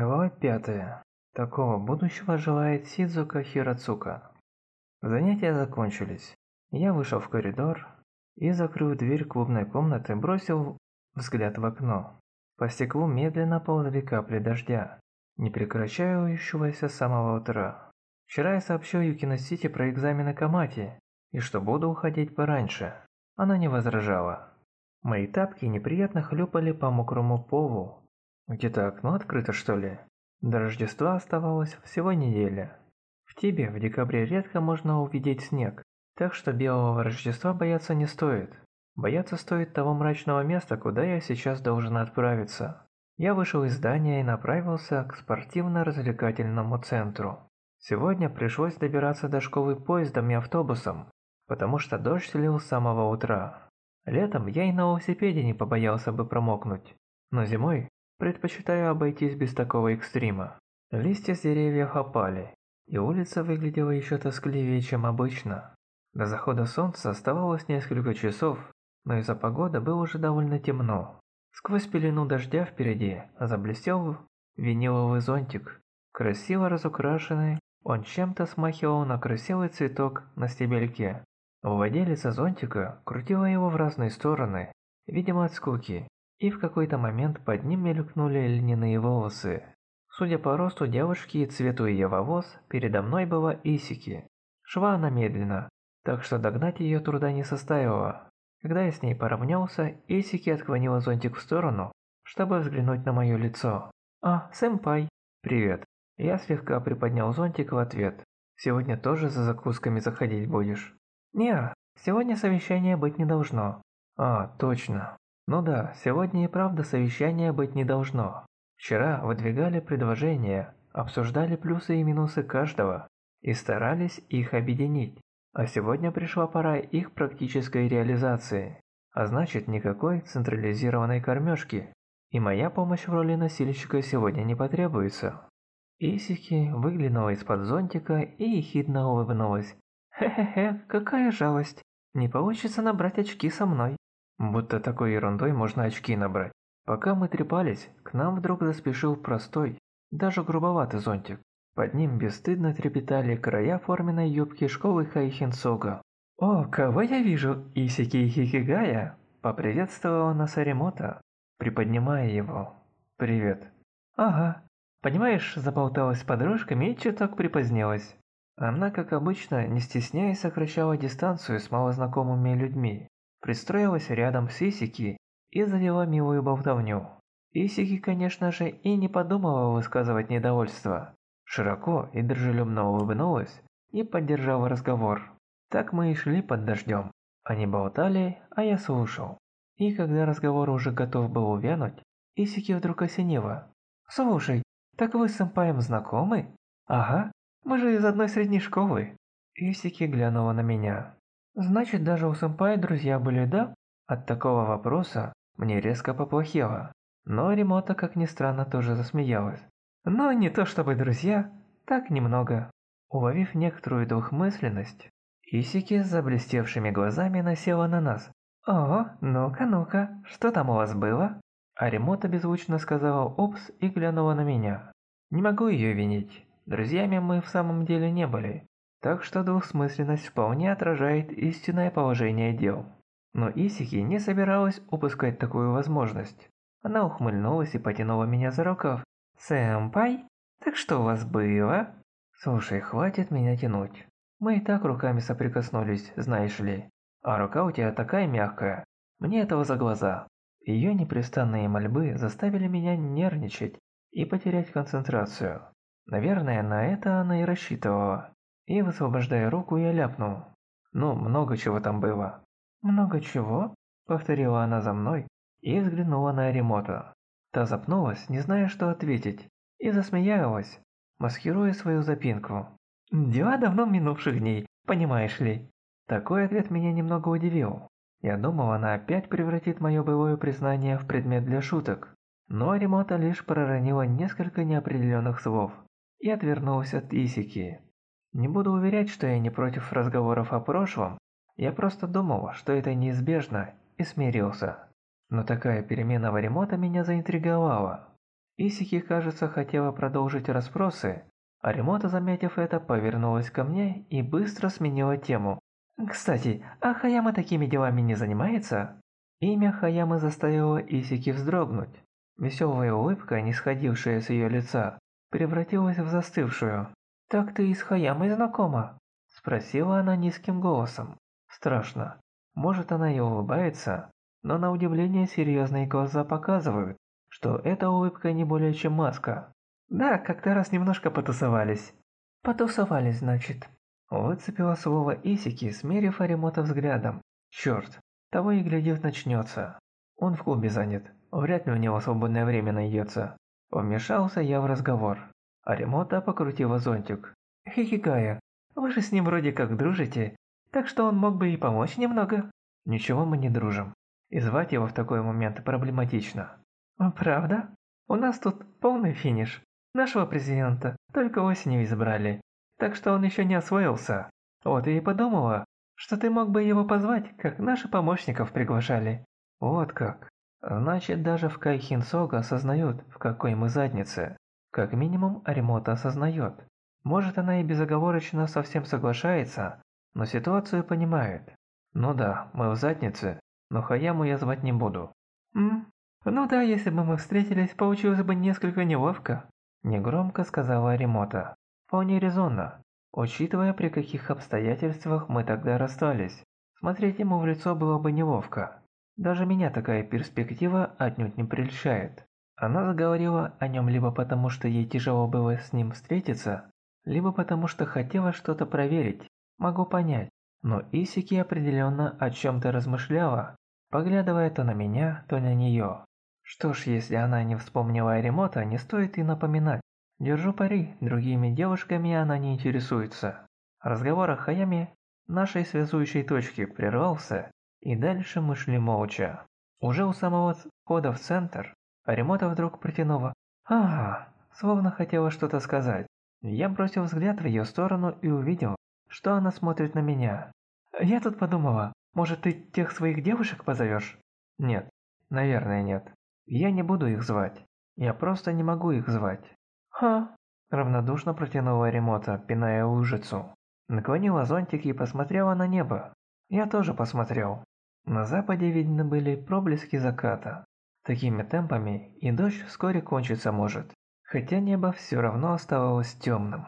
Глава 5. Такого будущего желает Сидзука Хирацука. Занятия закончились. Я вышел в коридор и, закрыв дверь клубной комнаты, бросил взгляд в окно. По стеклу медленно ползли капли дождя, не прекращающегося с самого утра. Вчера я сообщил Юкино Сити про экзамены Камати и что буду уходить пораньше. Она не возражала. Мои тапки неприятно хлюпали по мокрому полу, где-то окно открыто, что ли? До Рождества оставалось всего неделя. В Тибе в декабре редко можно увидеть снег, так что белого Рождества бояться не стоит. Бояться стоит того мрачного места, куда я сейчас должен отправиться. Я вышел из здания и направился к спортивно-развлекательному центру. Сегодня пришлось добираться до школы поездом и автобусом, потому что дождь лил с самого утра. Летом я и на велосипеде не побоялся бы промокнуть, но зимой Предпочитаю обойтись без такого экстрима. Листья с деревьев опали, и улица выглядела еще тоскливее, чем обычно. До захода солнца оставалось несколько часов, но из-за погоды было уже довольно темно. Сквозь пелену дождя впереди заблестел виниловый зонтик. Красиво разукрашенный, он чем-то смахивал на красивый цветок на стебельке. Владелица зонтика крутила его в разные стороны, видимо от скуки, и в какой-то момент под ним мелькнули льняные волосы. Судя по росту девушки и цвету ее волос, передо мной была Исики. Шла она медленно, так что догнать ее труда не составило. Когда я с ней поравнялся, Исики отклонила зонтик в сторону, чтобы взглянуть на мое лицо. «А, сэмпай!» «Привет!» Я слегка приподнял зонтик в ответ. «Сегодня тоже за закусками заходить будешь?» «Не, сегодня совещания быть не должно». «А, точно. Ну да, сегодня и правда совещания быть не должно. Вчера выдвигали предложения, обсуждали плюсы и минусы каждого и старались их объединить. А сегодня пришла пора их практической реализации. А значит, никакой централизированной кормежки. И моя помощь в роли носильщика сегодня не потребуется. Исики выглянула из-под зонтика и ехидно улыбнулась. «Хе-хе-хе, какая жалость. Не получится набрать очки со мной». Будто такой ерундой можно очки набрать. Пока мы трепались, к нам вдруг заспешил простой, даже грубоватый зонтик. Под ним бесстыдно трепетали края форменной юбки школы Хайхенсога. «О, кого я вижу? Исики Хикигая!» Поприветствовала нас Аримота, приподнимая его. «Привет». «Ага. Понимаешь, заболталась с подружками и чуток припозднилась». Она, как обычно, не стесняясь, сокращала дистанцию с малознакомыми людьми. Пристроилась рядом с Исики и завела милую болтовню. Исики, конечно же, и не подумала высказывать недовольство. Широко и дружелюбно улыбнулась и поддержала разговор. Так мы и шли под дождем. Они болтали, а я слушал. И когда разговор уже готов был увянуть, Исики вдруг осенило. «Слушай, так вы с сэмпаем знакомы?» «Ага, мы же из одной средней школы». Исики глянула на меня. Значит, даже у сэмпай друзья были, да? От такого вопроса мне резко поплохело. Но Ремота, как ни странно, тоже засмеялась. Но не то чтобы друзья, так немного. Уловив некоторую двухмысленность, Исики с заблестевшими глазами насела на нас. «О, ну-ка, ну-ка, что там у вас было?» А Ремота беззвучно сказала «Опс» и глянула на меня. Не могу ее винить. Друзьями мы в самом деле не были. Так что двусмысленность вполне отражает истинное положение дел. Но Исики не собиралась упускать такую возможность. Она ухмыльнулась и потянула меня за рукав. «Сэмпай, так что у вас было?» «Слушай, хватит меня тянуть. Мы и так руками соприкоснулись, знаешь ли. А рука у тебя такая мягкая. Мне этого за глаза». Ее непрестанные мольбы заставили меня нервничать и потерять концентрацию. Наверное, на это она и рассчитывала. И, высвобождая руку, я ляпнул. Ну, много чего там было. «Много чего?» – повторила она за мной и взглянула на Аримота. Та запнулась, не зная, что ответить, и засмеялась, маскируя свою запинку. «Дела давно минувших дней, понимаешь ли?» Такой ответ меня немного удивил. Я думал, она опять превратит мое былое признание в предмет для шуток. Но Аримота лишь проронила несколько неопределенных слов и отвернулась от Исики. Не буду уверять, что я не против разговоров о прошлом, я просто думал, что это неизбежно, и смирился. Но такая перемена Варимота меня заинтриговала. Исики, кажется, хотела продолжить расспросы, а Ремото, заметив это, повернулась ко мне и быстро сменила тему. «Кстати, а Хаяма такими делами не занимается?» Имя Хаямы заставило Исики вздрогнуть. Веселая улыбка, не сходившая с ее лица, превратилась в застывшую. «Так ты и с Хаямой знакома?» Спросила она низким голосом. Страшно. Может, она и улыбается, но на удивление серьезные глаза показывают, что эта улыбка не более чем маска. «Да, как-то раз немножко потусовались». «Потусовались, значит». Выцепила слово Исики, смерив Аримота взглядом. Черт, того и глядит начнется. Он в клубе занят, вряд ли у него свободное время найдется. Вмешался я в разговор. Аримота покрутила зонтик. «Хихикая, вы же с ним вроде как дружите, так что он мог бы и помочь немного». «Ничего мы не дружим. И звать его в такой момент проблематично». «Правда? У нас тут полный финиш. Нашего президента только осенью избрали, так что он еще не освоился. Вот и подумала, что ты мог бы его позвать, как наши помощников приглашали». «Вот как. Значит, даже в Кайхинсога осознают, в какой мы заднице. Как минимум, Аримота осознает. Может, она и безоговорочно совсем соглашается, но ситуацию понимает. Ну да, мы в заднице, но Хаяму я звать не буду. М? Ну да, если бы мы встретились, получилось бы несколько неловко. Негромко сказала Аримота. Вполне резонно, учитывая при каких обстоятельствах мы тогда расстались. Смотреть ему в лицо было бы неловко. Даже меня такая перспектива отнюдь не прельщает. Она заговорила о нем либо потому, что ей тяжело было с ним встретиться, либо потому, что хотела что-то проверить. Могу понять. Но Исики определенно о чем-то размышляла, поглядывая то на меня, то на нее. Что ж, если она не вспомнила о Ремота, не стоит и напоминать. Держу пари, другими девушками она не интересуется. Разговор о Хаяме, нашей связующей точки, прервался, и дальше мы шли молча. Уже у самого входа в центр, Ремота вдруг протянула «А, словно хотела что-то сказать. Я бросил взгляд в ее сторону и увидел, что она смотрит на меня. Я тут подумала, может ты тех своих девушек позовешь? Нет, наверное нет. Я не буду их звать. Я просто не могу их звать. Ха, равнодушно протянула Ремота, пиная лужицу. Наклонила зонтик и посмотрела на небо. Я тоже посмотрел. На западе видны были проблески заката. Такими темпами и дождь вскоре кончиться может, хотя небо все равно оставалось темным.